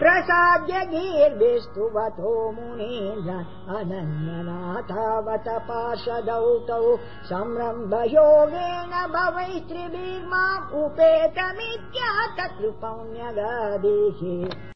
प्रसाद्य गीर्भिस्तुवतो मुनीन्द्र अनन्यनाथावत पार्षदौतौ संरम्भयोगेन भवैस्त्रिभिर्माम् उपेतमित्याथ कृपौण्यगादिः